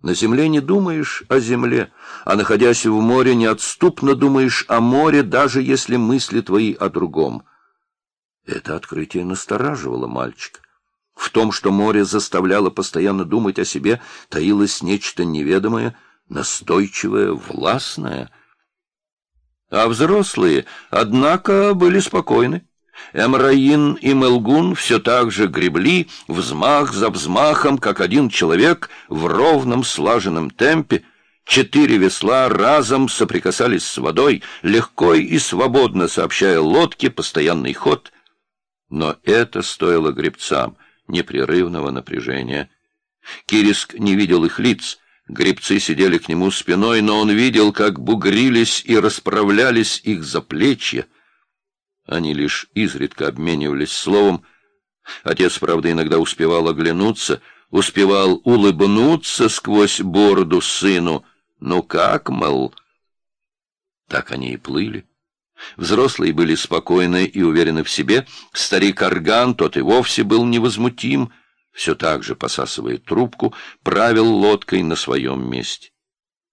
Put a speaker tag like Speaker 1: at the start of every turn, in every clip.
Speaker 1: На земле не думаешь о земле, а, находясь в море, неотступно думаешь о море, даже если мысли твои о другом. Это открытие настораживало мальчика. В том, что море заставляло постоянно думать о себе, таилось нечто неведомое, настойчивое, властное. А взрослые, однако, были спокойны. Эмраин и Мелгун все так же гребли, взмах за взмахом, как один человек, в ровном слаженном темпе. Четыре весла разом соприкасались с водой, легко и свободно сообщая лодке постоянный ход. Но это стоило гребцам непрерывного напряжения. Кириск не видел их лиц, гребцы сидели к нему спиной, но он видел, как бугрились и расправлялись их заплечья. Они лишь изредка обменивались словом. Отец, правда, иногда успевал оглянуться, успевал улыбнуться сквозь бороду сыну. «Ну как, мол?» Так они и плыли. Взрослые были спокойны и уверены в себе. Старик Арган, тот и вовсе был невозмутим, все так же, посасывая трубку, правил лодкой на своем месте.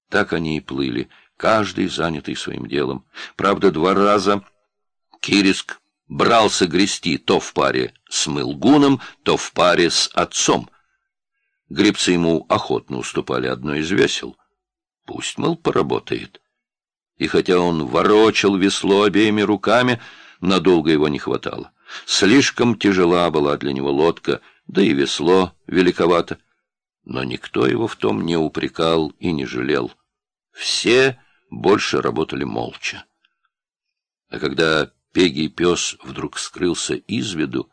Speaker 1: Так они и плыли, каждый занятый своим делом. Правда, два раза Кириск брался грести то в паре с Мылгуном, то в паре с отцом. Гребцы ему охотно уступали одно из весел. Пусть, мол, поработает. И хотя он ворочал весло обеими руками, надолго его не хватало. Слишком тяжела была для него лодка, да и весло великовато. Но никто его в том не упрекал и не жалел. Все больше работали молча. А когда Пегий пес вдруг скрылся из виду.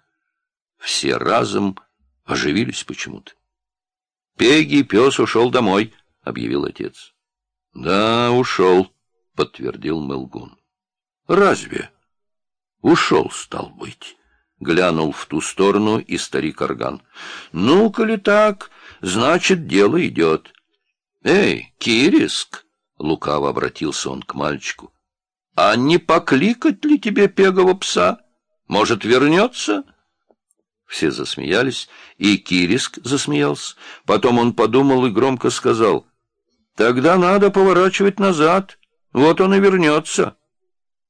Speaker 1: Все разом оживились почему-то. — Пегий пес ушел домой, — объявил отец. — Да, ушел, — подтвердил Мелгун. — Разве? — Ушел, стал быть. Глянул в ту сторону и старик Орган. — Ну, коли так, значит, дело идет. — Эй, Кириск! — лукаво обратился он к мальчику. А не покликать ли тебе пегого пса? Может, вернется?» Все засмеялись, и Кириск засмеялся. Потом он подумал и громко сказал, «Тогда надо поворачивать назад, вот он и вернется».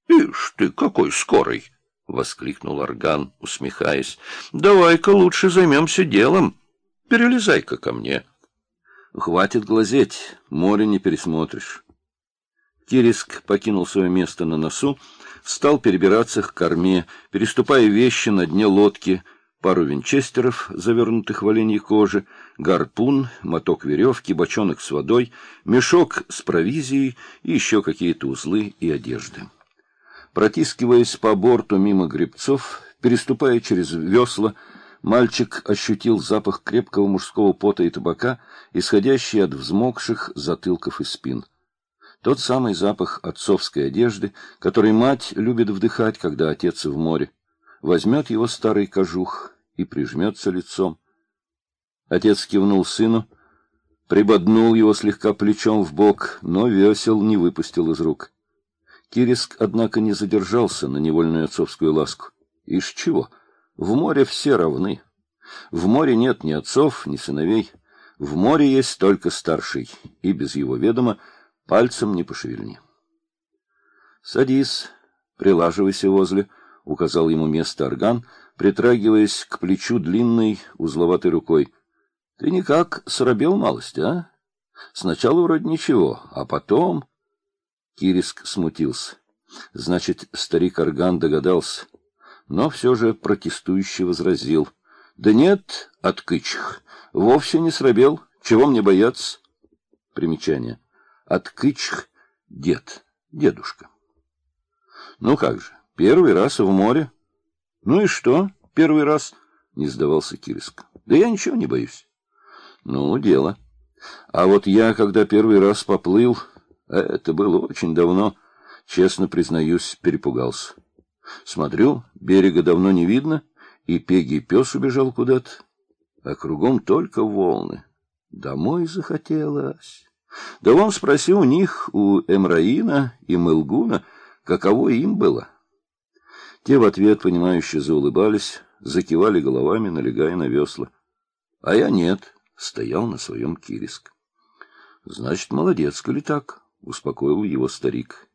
Speaker 1: «Ишь ты, какой скорый!» — воскликнул Орган, усмехаясь. «Давай-ка лучше займемся делом. Перелезай-ка ко мне». «Хватит глазеть, море не пересмотришь». Кириск покинул свое место на носу, стал перебираться к корме, переступая вещи на дне лодки, пару винчестеров, завернутых в оленьей кожи, гарпун, моток веревки, бочонок с водой, мешок с провизией и еще какие-то узлы и одежды. Протискиваясь по борту мимо гребцов, переступая через весла, мальчик ощутил запах крепкого мужского пота и табака, исходящий от взмокших затылков и спин. Тот самый запах отцовской одежды, который мать любит вдыхать, когда отец в море. Возьмет его старый кожух и прижмется лицом. Отец кивнул сыну, прибоднул его слегка плечом в бок, но весел не выпустил из рук. Кириск, однако, не задержался на невольную отцовскую ласку. Ишь чего? В море все равны. В море нет ни отцов, ни сыновей. В море есть только старший, и без его ведома Пальцем не пошевельни. Садись, прилаживайся возле, указал ему место орган, притрагиваясь к плечу длинной узловатой рукой. Ты никак срабел малость, а? Сначала вроде ничего, а потом... Кириск смутился. Значит, старик орган догадался, но все же протестующий возразил. Да нет, откычих, вовсе не срабел, чего мне бояться? Примечание. Откычх — дед, дедушка. Ну как же, первый раз в море. Ну и что, первый раз? Не сдавался Кириск. Да я ничего не боюсь. Ну, дело. А вот я, когда первый раз поплыл, это было очень давно, честно признаюсь, перепугался. Смотрю, берега давно не видно, и пегий пес убежал куда-то, а кругом только волны. Домой захотелось. Да он спросил у них, у Эмраина и Мылгуна, каково им было. Те в ответ, понимающе заулыбались, закивали головами, налегая на весла. А я нет, стоял на своем кириск. Значит, молодец, коли так, — успокоил его старик.